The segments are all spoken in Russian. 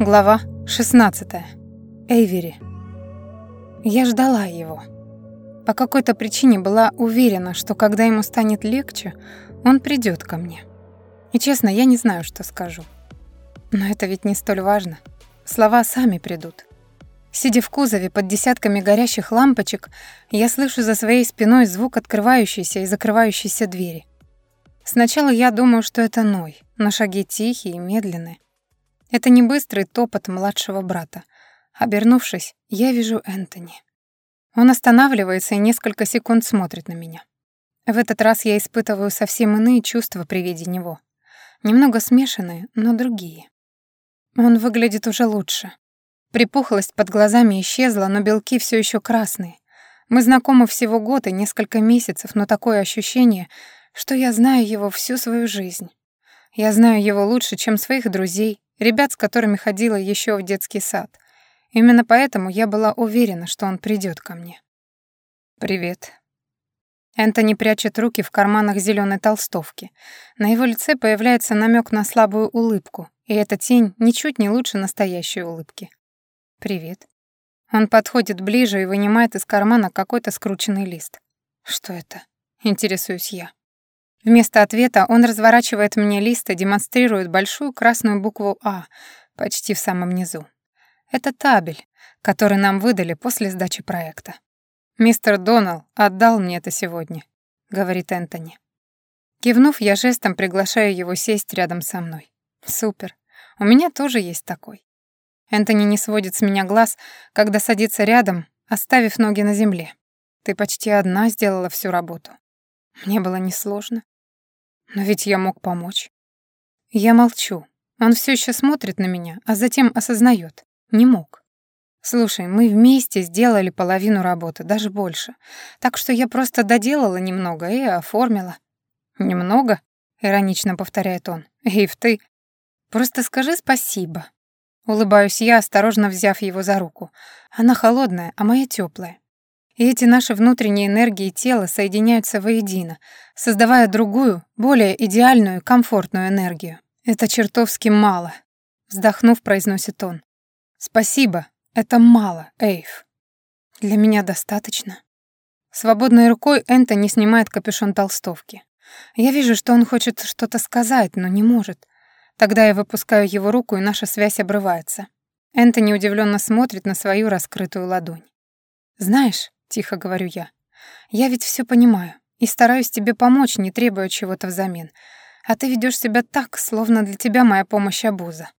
Глава 16. Эйвери. Я ждала его. По какой-то причине была уверена, что когда ему станет легче, он придёт ко мне. И честно, я не знаю, что скажу. Но это ведь не столь важно. Слова сами придут. Сидя в кузове под десятками горящих лампочек, я слышу за своей спиной звук открывающейся и закрывающейся двери. Сначала я думаю, что это Ной, но шаги тихие и медленные. Это не быстрый топот младшего брата. Обернувшись, я вижу Энтони. Он останавливается и несколько секунд смотрит на меня. В этот раз я испытываю совсем иные чувства при виде него. Немного смешанные, но другие. Он выглядит уже лучше. Припухлость под глазами исчезла, но белки все еще красные. Мы знакомы всего год и несколько месяцев, но такое ощущение, что я знаю его всю свою жизнь. Я знаю его лучше, чем своих друзей, ребят, с которыми ходила еще в детский сад. Именно поэтому я была уверена, что он придет ко мне. «Привет». Энтони прячет руки в карманах зеленой толстовки. На его лице появляется намек на слабую улыбку, и эта тень ничуть не лучше настоящей улыбки. «Привет». Он подходит ближе и вынимает из кармана какой-то скрученный лист. «Что это?» — интересуюсь я. Вместо ответа он разворачивает мне лист и демонстрирует большую красную букву «А» почти в самом низу. Это табель, который нам выдали после сдачи проекта. «Мистер Доналл отдал мне это сегодня», — говорит Энтони. Кивнув, я жестом приглашаю его сесть рядом со мной. Супер. У меня тоже есть такой. Энтони не сводит с меня глаз, когда садится рядом, оставив ноги на земле. Ты почти одна сделала всю работу. Мне было несложно. Но ведь я мог помочь. Я молчу. Он все еще смотрит на меня, а затем осознает. Не мог. Слушай, мы вместе сделали половину работы, даже больше. Так что я просто доделала немного и оформила. Немного? Иронично повторяет он. Эйв, ты... Просто скажи спасибо. Улыбаюсь я, осторожно взяв его за руку. Она холодная, а моя теплая. И эти наши внутренние энергии тела соединяются воедино, создавая другую, более идеальную, комфортную энергию. Это чертовски мало, вздохнув, произносит он. Спасибо, это мало, Эйв. Для меня достаточно. Свободной рукой Энтони снимает капюшон толстовки. Я вижу, что он хочет что-то сказать, но не может. Тогда я выпускаю его руку, и наша связь обрывается. Энтони удивленно смотрит на свою раскрытую ладонь. «Знаешь, тихо говорю я. Я ведь все понимаю и стараюсь тебе помочь, не требуя чего-то взамен. А ты ведешь себя так, словно для тебя моя помощь обуза.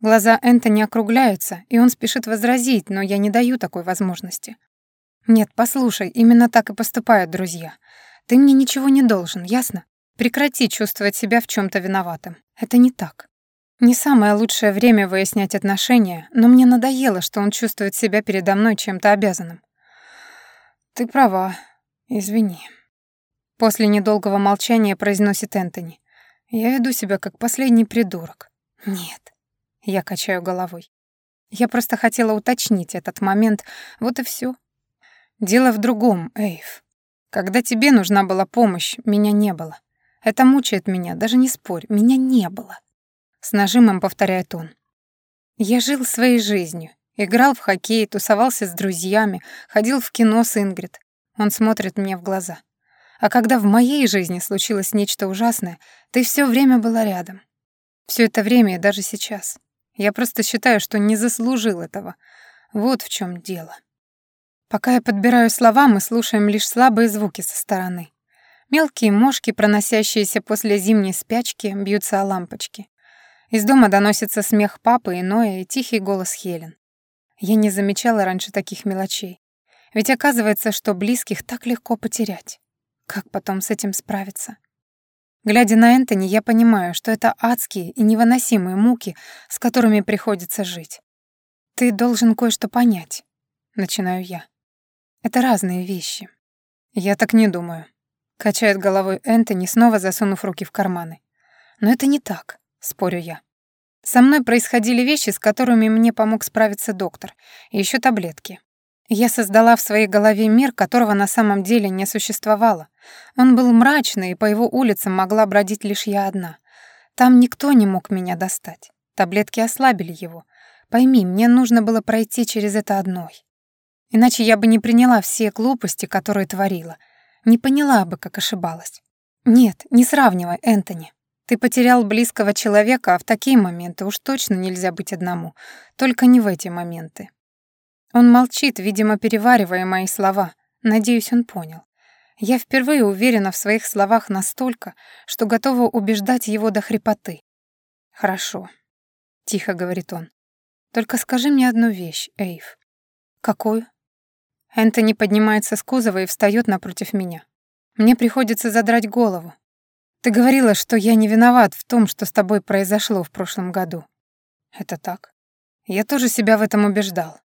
Глаза Энтони округляются, и он спешит возразить, но я не даю такой возможности. Нет, послушай, именно так и поступают друзья. Ты мне ничего не должен, ясно? Прекрати чувствовать себя в чем то виноватым. Это не так. Не самое лучшее время выяснять отношения, но мне надоело, что он чувствует себя передо мной чем-то обязанным. «Ты права. Извини». После недолгого молчания произносит Энтони. «Я веду себя как последний придурок». «Нет». Я качаю головой. Я просто хотела уточнить этот момент, вот и все. Дело в другом, Эйв. Когда тебе нужна была помощь, меня не было. Это мучает меня, даже не спорь, меня не было. С нажимом повторяет он. Я жил своей жизнью, Играл в хоккей, тусовался с друзьями, ходил в кино с Ингрид. Он смотрит мне в глаза. А когда в моей жизни случилось нечто ужасное, ты все время была рядом. Все это время и даже сейчас. Я просто считаю, что не заслужил этого. Вот в чем дело. Пока я подбираю слова, мы слушаем лишь слабые звуки со стороны. Мелкие мошки, проносящиеся после зимней спячки, бьются о лампочки. Из дома доносится смех папы и Ноя и тихий голос Хелен. Я не замечала раньше таких мелочей. Ведь оказывается, что близких так легко потерять. Как потом с этим справиться? Глядя на Энтони, я понимаю, что это адские и невыносимые муки, с которыми приходится жить. «Ты должен кое-что понять», — начинаю я. «Это разные вещи». «Я так не думаю», — качает головой Энтони, снова засунув руки в карманы. «Но это не так», — спорю я. Со мной происходили вещи, с которыми мне помог справиться доктор, и еще таблетки. Я создала в своей голове мир, которого на самом деле не существовало. Он был мрачный, и по его улицам могла бродить лишь я одна. Там никто не мог меня достать. Таблетки ослабили его. Пойми, мне нужно было пройти через это одной. Иначе я бы не приняла все глупости, которые творила. Не поняла бы, как ошибалась. Нет, не сравнивай, Энтони. Ты потерял близкого человека, а в такие моменты уж точно нельзя быть одному. Только не в эти моменты. Он молчит, видимо, переваривая мои слова. Надеюсь, он понял. Я впервые уверена в своих словах настолько, что готова убеждать его до хрипоты. «Хорошо», — тихо говорит он. «Только скажи мне одну вещь, Эйв». «Какую?» Энтони поднимается с кузова и встает напротив меня. Мне приходится задрать голову. Ты говорила, что я не виноват в том, что с тобой произошло в прошлом году. Это так. Я тоже себя в этом убеждал.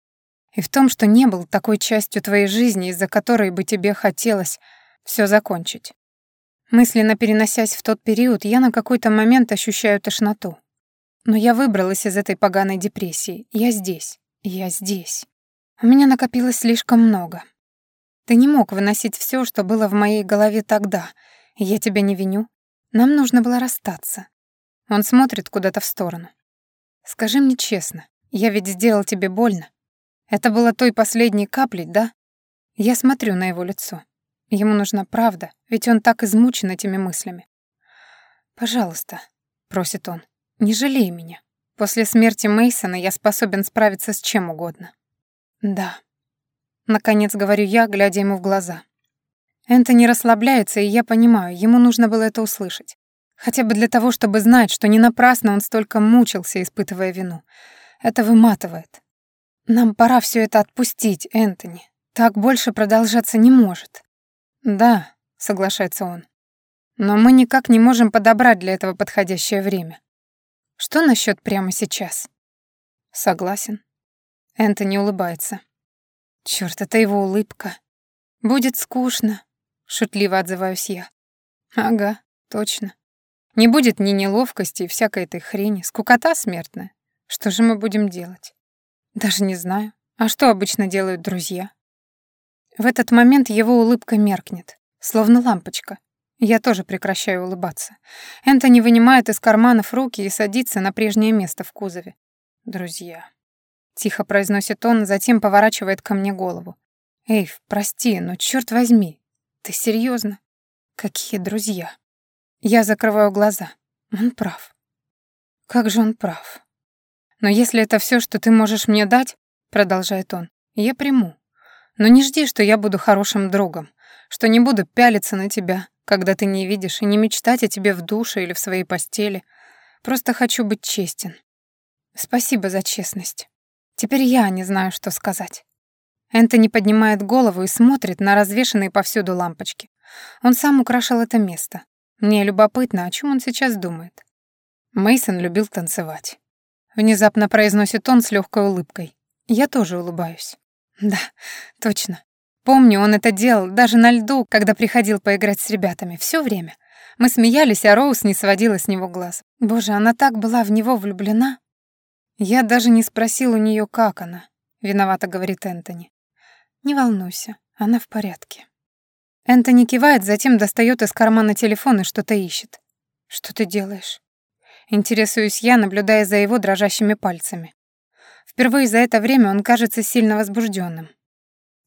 И в том, что не был такой частью твоей жизни, из-за которой бы тебе хотелось все закончить. Мысленно переносясь в тот период, я на какой-то момент ощущаю тошноту. Но я выбралась из этой поганой депрессии. Я здесь. Я здесь. У меня накопилось слишком много. Ты не мог выносить все, что было в моей голове тогда, я тебя не виню. Нам нужно было расстаться. Он смотрит куда-то в сторону. Скажи мне честно, я ведь сделал тебе больно. Это было той последней каплей, да? Я смотрю на его лицо. Ему нужна правда, ведь он так измучен этими мыслями. «Пожалуйста», — просит он, — «не жалей меня. После смерти Мейсона я способен справиться с чем угодно». «Да», — наконец говорю я, глядя ему в глаза. Энтони расслабляется, и я понимаю, ему нужно было это услышать. Хотя бы для того, чтобы знать, что не напрасно он столько мучился, испытывая вину. Это выматывает. Нам пора все это отпустить, Энтони. Так больше продолжаться не может. «Да», — соглашается он. «Но мы никак не можем подобрать для этого подходящее время. Что насчет прямо сейчас?» «Согласен». Энтони улыбается. Черт, это его улыбка. «Будет скучно», — шутливо отзываюсь я. «Ага, точно. Не будет ни неловкости и всякой этой хрени. Скукота смертная. Что же мы будем делать? Даже не знаю. А что обычно делают друзья? В этот момент его улыбка меркнет, словно лампочка. Я тоже прекращаю улыбаться. Энтони вынимает из карманов руки и садится на прежнее место в кузове. «Друзья», — тихо произносит он, затем поворачивает ко мне голову. «Эйв, прости, но черт возьми, ты серьезно? Какие друзья?» Я закрываю глаза. Он прав. Как же он прав. «Но если это все, что ты можешь мне дать», — продолжает он, — «я приму. Но не жди, что я буду хорошим другом, что не буду пялиться на тебя, когда ты не видишь, и не мечтать о тебе в душе или в своей постели. Просто хочу быть честен. Спасибо за честность. Теперь я не знаю, что сказать. Энтони поднимает голову и смотрит на развешанные повсюду лампочки. Он сам украшал это место. Мне любопытно, о чем он сейчас думает. Мейсон любил танцевать. Внезапно произносит он с легкой улыбкой. Я тоже улыбаюсь. Да, точно. Помню, он это делал даже на льду, когда приходил поиграть с ребятами. Все время. Мы смеялись, а Роуз не сводила с него глаз. Боже, она так была в него влюблена. Я даже не спросил у нее, как она. Виновато говорит Энтони. Не волнуйся, она в порядке. Энтони кивает, затем достает из кармана телефон и что-то ищет. Что ты делаешь? Интересуюсь я, наблюдая за его дрожащими пальцами. Впервые за это время он кажется сильно возбужденным.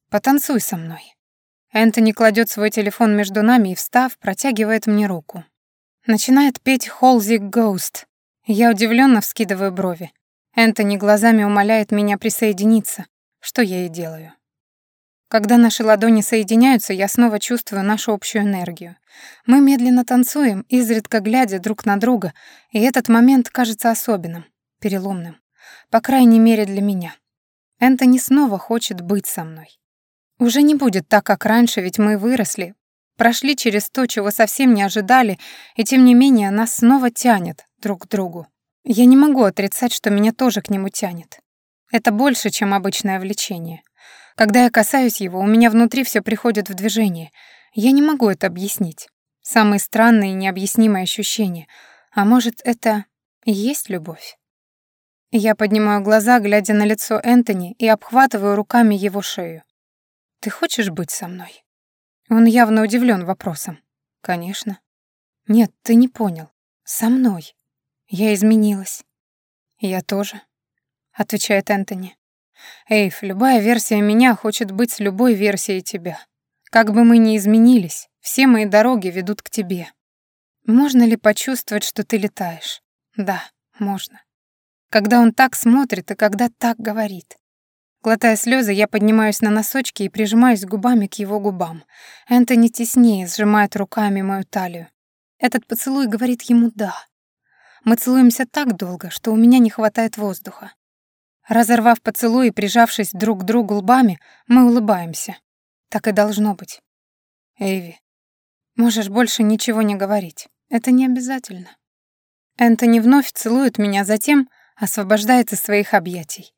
«Потанцуй со мной». Энтони кладет свой телефон между нами и, встав, протягивает мне руку. Начинает петь «Холзи Ghost. Я удивленно вскидываю брови. Энтони глазами умоляет меня присоединиться, что я и делаю. Когда наши ладони соединяются, я снова чувствую нашу общую энергию. Мы медленно танцуем, изредка глядя друг на друга, и этот момент кажется особенным, переломным. По крайней мере, для меня. Энтони снова хочет быть со мной. Уже не будет так, как раньше, ведь мы выросли, прошли через то, чего совсем не ожидали, и тем не менее нас снова тянет друг к другу. Я не могу отрицать, что меня тоже к нему тянет. Это больше, чем обычное влечение. Когда я касаюсь его, у меня внутри все приходит в движение. Я не могу это объяснить. Самые странные и необъяснимые ощущения. А может, это и есть любовь? Я поднимаю глаза, глядя на лицо Энтони, и обхватываю руками его шею. «Ты хочешь быть со мной?» Он явно удивлен вопросом. «Конечно». «Нет, ты не понял. Со мной. Я изменилась». «Я тоже». отвечает Энтони. Эйв, любая версия меня хочет быть с любой версией тебя. Как бы мы ни изменились, все мои дороги ведут к тебе. Можно ли почувствовать, что ты летаешь? Да, можно. Когда он так смотрит и когда так говорит. Глотая слезы, я поднимаюсь на носочки и прижимаюсь губами к его губам. Энтони теснее сжимает руками мою талию. Этот поцелуй говорит ему «да». Мы целуемся так долго, что у меня не хватает воздуха. Разорвав поцелуй и прижавшись друг к другу лбами, мы улыбаемся. Так и должно быть. Эйви, можешь больше ничего не говорить. Это не обязательно. Энтони вновь целует меня, затем освобождает из своих объятий.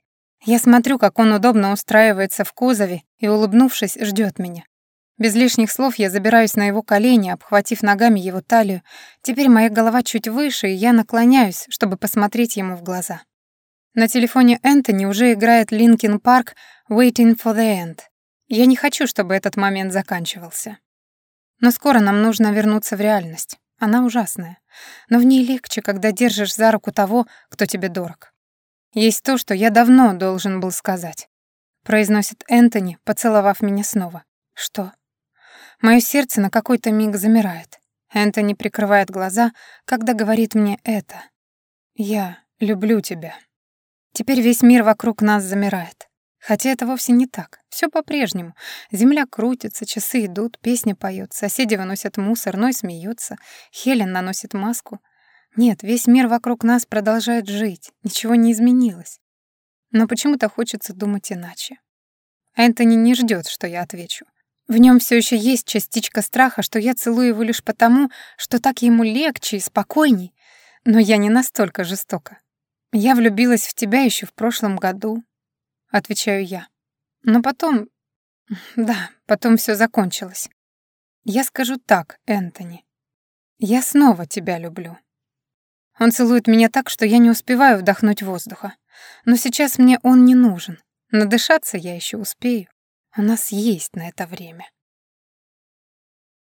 Я смотрю, как он удобно устраивается в кузове и, улыбнувшись, ждет меня. Без лишних слов я забираюсь на его колени, обхватив ногами его талию. Теперь моя голова чуть выше, и я наклоняюсь, чтобы посмотреть ему в глаза. На телефоне Энтони уже играет Linkin Park «Waiting for the End». Я не хочу, чтобы этот момент заканчивался. Но скоро нам нужно вернуться в реальность. Она ужасная. Но в ней легче, когда держишь за руку того, кто тебе дорог. Есть то, что я давно должен был сказать. Произносит Энтони, поцеловав меня снова. Что? Моё сердце на какой-то миг замирает. Энтони прикрывает глаза, когда говорит мне это. «Я люблю тебя». Теперь весь мир вокруг нас замирает. Хотя это вовсе не так. Все по-прежнему. Земля крутится, часы идут, песня поет, соседи выносят мусор, Ной смеется, Хелен наносит маску. Нет, весь мир вокруг нас продолжает жить, ничего не изменилось. Но почему-то хочется думать иначе. Энтони не ждет, что я отвечу. В нем все еще есть частичка страха, что я целую его лишь потому, что так ему легче и спокойней. Но я не настолько жестока. Я влюбилась в тебя еще в прошлом году, отвечаю я. Но потом... Да, потом все закончилось. Я скажу так, Энтони. Я снова тебя люблю. Он целует меня так, что я не успеваю вдохнуть воздуха. Но сейчас мне он не нужен. Надышаться я еще успею. У нас есть на это время.